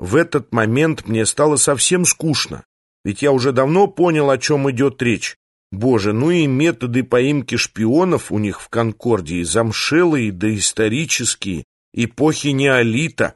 В этот момент мне стало совсем скучно, ведь я уже давно понял, о чем идет речь. Боже, ну и методы поимки шпионов у них в Конкордии замшелые, доисторические, эпохи неолита.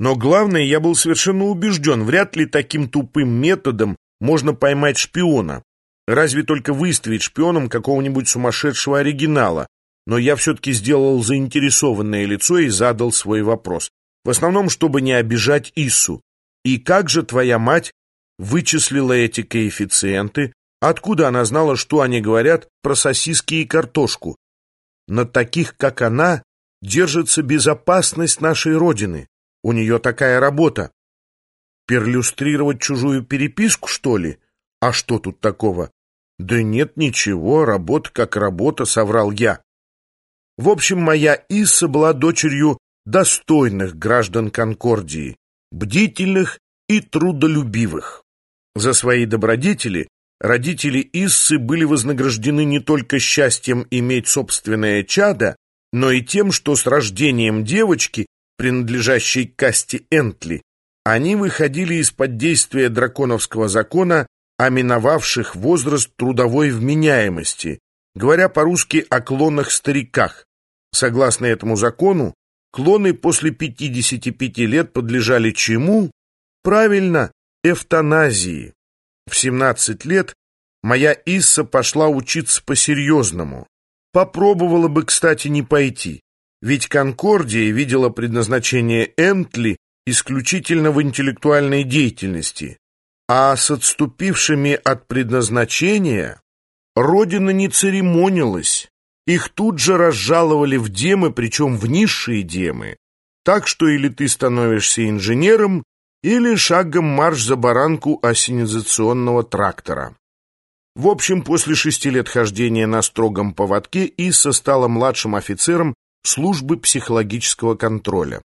Но главное, я был совершенно убежден, вряд ли таким тупым методом можно поймать шпиона. Разве только выставить шпионом какого-нибудь сумасшедшего оригинала. Но я все-таки сделал заинтересованное лицо и задал свой вопрос. В основном, чтобы не обижать Иссу. И как же твоя мать вычислила эти коэффициенты? Откуда она знала, что они говорят про сосиски и картошку? На таких, как она, держится безопасность нашей Родины. У нее такая работа. Перлюстрировать чужую переписку, что ли? А что тут такого? Да нет ничего, работа как работа, соврал я. В общем, моя Исса была дочерью достойных граждан Конкордии, бдительных и трудолюбивых. За свои добродетели родители Иссы были вознаграждены не только счастьем иметь собственное чадо, но и тем, что с рождением девочки, принадлежащей касте Энтли, они выходили из-под действия драконовского закона о миновавших возраст трудовой вменяемости, говоря по-русски о клонах-стариках. Согласно этому закону, клоны после 55 лет подлежали чему? Правильно, эвтаназии. В 17 лет моя Исса пошла учиться по-серьезному. Попробовала бы, кстати, не пойти, ведь Конкордия видела предназначение Энтли исключительно в интеллектуальной деятельности, а с отступившими от предназначения Родина не церемонилась. Их тут же разжаловали в демы, причем в низшие демы. Так что или ты становишься инженером, или шагом марш за баранку осенизационного трактора. В общем, после шести лет хождения на строгом поводке Исса стала младшим офицером службы психологического контроля.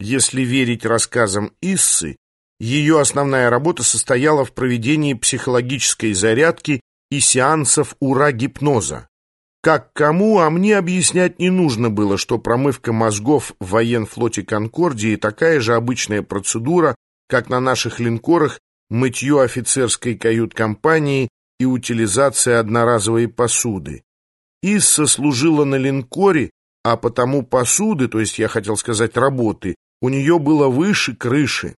Если верить рассказам Иссы, ее основная работа состояла в проведении психологической зарядки и сеансов ура-гипноза. Как кому, а мне объяснять не нужно было, что промывка мозгов в военфлоте Конкордии такая же обычная процедура, как на наших линкорах мытье офицерской кают-компании и утилизация одноразовой посуды. Исса служила на линкоре, а потому посуды, то есть я хотел сказать работы, у нее было выше крыши.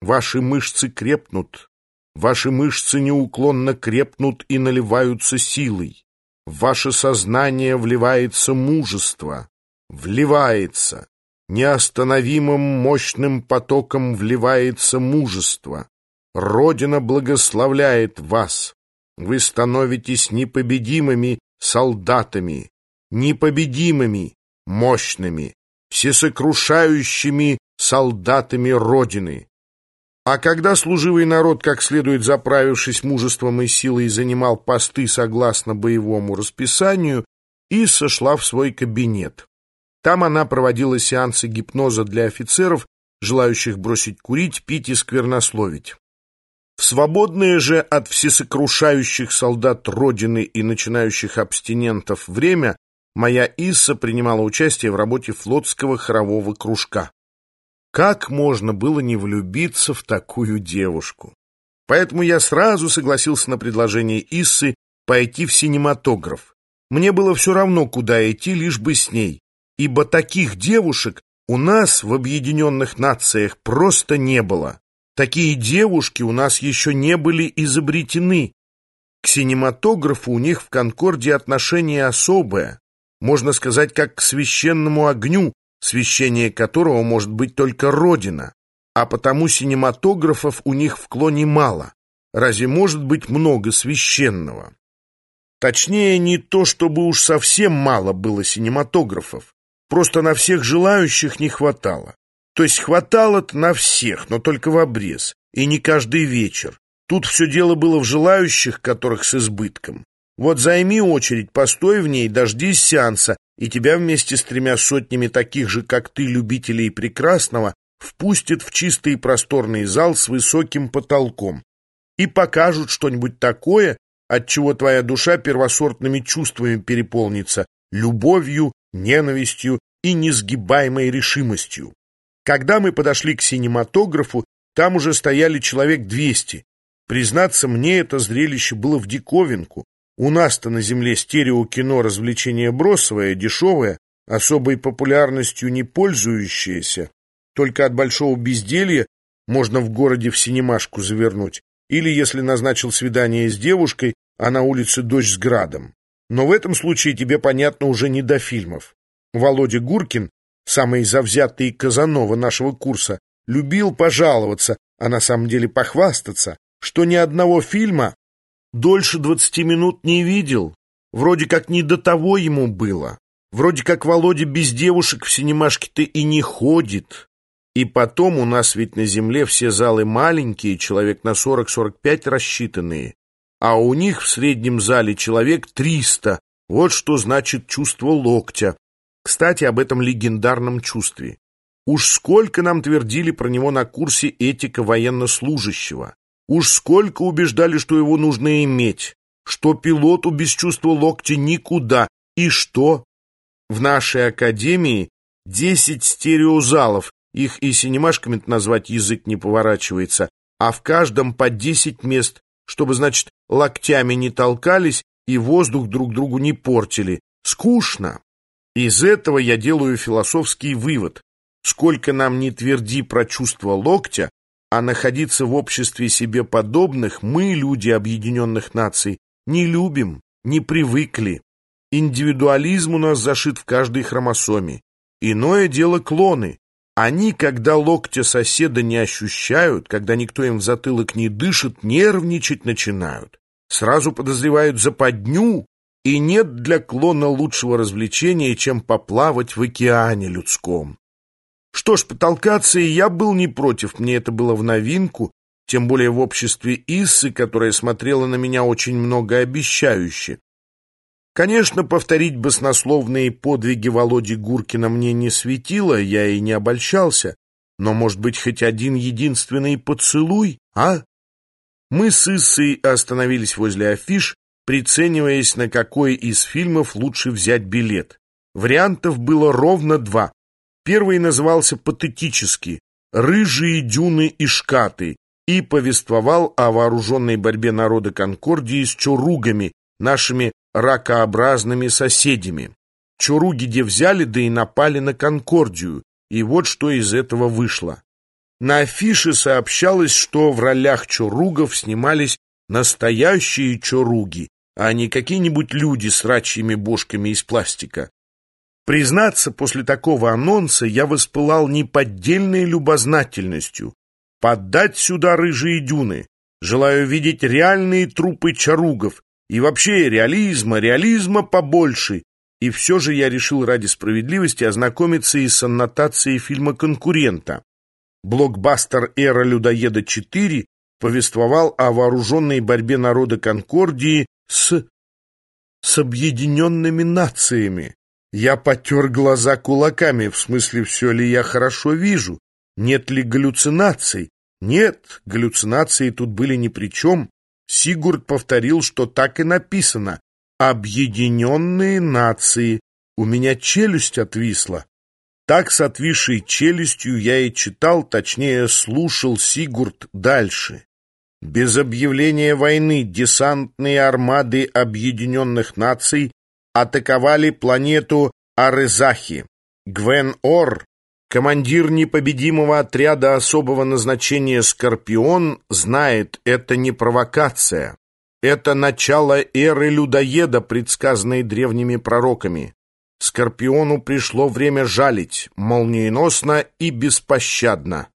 Ваши мышцы крепнут, ваши мышцы неуклонно крепнут и наливаются силой. В ваше сознание вливается мужество, вливается, неостановимым мощным потоком вливается мужество. Родина благословляет вас. Вы становитесь непобедимыми солдатами, непобедимыми, мощными, всесокрушающими солдатами Родины. А когда служивый народ, как следует заправившись мужеством и силой, занимал посты согласно боевому расписанию, Исса шла в свой кабинет. Там она проводила сеансы гипноза для офицеров, желающих бросить курить, пить и сквернословить. В свободное же от всесокрушающих солдат Родины и начинающих абстинентов время моя Исса принимала участие в работе флотского хорового кружка. Как можно было не влюбиться в такую девушку? Поэтому я сразу согласился на предложение Иссы пойти в синематограф. Мне было все равно, куда идти, лишь бы с ней, ибо таких девушек у нас в Объединенных Нациях просто не было. Такие девушки у нас еще не были изобретены. К синематографу у них в Конкорде отношение особое, можно сказать, как к священному огню, священие которого может быть только Родина, а потому синематографов у них в клоне мало. Разве может быть много священного? Точнее, не то, чтобы уж совсем мало было синематографов, просто на всех желающих не хватало. То есть хватало-то на всех, но только в обрез, и не каждый вечер. Тут все дело было в желающих, которых с избытком. Вот займи очередь, постой в ней, дождись сеанса, и тебя вместе с тремя сотнями таких же, как ты, любителей прекрасного, впустят в чистый и просторный зал с высоким потолком и покажут что-нибудь такое, от чего твоя душа первосортными чувствами переполнится, любовью, ненавистью и несгибаемой решимостью. Когда мы подошли к синематографу, Там уже стояли человек двести. Признаться, мне это зрелище было в диковинку. У нас-то на земле стереокино развлечение бросовое, дешевое, особой популярностью не пользующееся. Только от большого безделья можно в городе в синемашку завернуть. Или, если назначил свидание с девушкой, а на улице дождь с градом. Но в этом случае тебе понятно уже не до фильмов. Володя Гуркин, самый завзятый Казанова нашего курса, любил пожаловаться, а на самом деле похвастаться, что ни одного фильма дольше двадцати минут не видел. Вроде как не до того ему было. Вроде как Володя без девушек в синемашке-то и не ходит. И потом у нас ведь на земле все залы маленькие, человек на 40-45 рассчитанные а у них в среднем зале человек триста. Вот что значит чувство локтя. Кстати, об этом легендарном чувстве. Уж сколько нам твердили про него на курсе этика военнослужащего. Уж сколько убеждали, что его нужно иметь, что пилоту без чувства локтя никуда. И что? В нашей академии десять стереозалов, их и синемашками назвать язык не поворачивается, а в каждом по десять мест, чтобы, значит, локтями не толкались и воздух друг другу не портили. Скучно. Из этого я делаю философский вывод. Сколько нам не тверди про чувство локтя, а находиться в обществе себе подобных мы, люди объединенных наций, не любим, не привыкли. Индивидуализм у нас зашит в каждой хромосоме. Иное дело клоны. Они, когда локтя соседа не ощущают, когда никто им в затылок не дышит, нервничать начинают. Сразу подозревают западню, и нет для клона лучшего развлечения, чем поплавать в океане людском. Что ж, потолкаться и я был не против, мне это было в новинку, тем более в обществе Иссы, которая смотрела на меня очень многообещающе. Конечно, повторить баснословные подвиги Володи Гуркина мне не светило, я и не обольщался, но, может быть, хоть один единственный поцелуй, а? Мы с Иссой остановились возле афиш, прицениваясь, на какой из фильмов лучше взять билет. Вариантов было ровно два. Первый назывался патетически «Рыжие дюны и шкаты» и повествовал о вооруженной борьбе народа Конкордии с чуругами, нашими ракообразными соседями. Чуруги где взяли, да и напали на Конкордию, и вот что из этого вышло. На афише сообщалось, что в ролях чуругов снимались настоящие чуруги, а не какие-нибудь люди с рачьими бошками из пластика. Признаться, после такого анонса я воспылал неподдельной любознательностью. Поддать сюда рыжие дюны. Желаю видеть реальные трупы чаругов, и вообще реализма, реализма побольше. И все же я решил ради справедливости ознакомиться и с аннотацией фильма конкурента. Блокбастер «Эра людоеда-4» повествовал о вооруженной борьбе народа Конкордии с... с объединенными нациями. Я потер глаза кулаками, в смысле, все ли я хорошо вижу, нет ли галлюцинаций. Нет, галлюцинации тут были ни при чем. Сигурд повторил, что так и написано «Объединенные нации». У меня челюсть отвисла. Так с отвисшей челюстью я и читал, точнее, слушал Сигурд дальше. Без объявления войны десантные армады Объединенных Наций атаковали планету Арызахи. Гвен Ор Командир непобедимого отряда особого назначения «Скорпион» знает, это не провокация. Это начало эры людоеда, предсказанной древними пророками. Скорпиону пришло время жалить, молниеносно и беспощадно.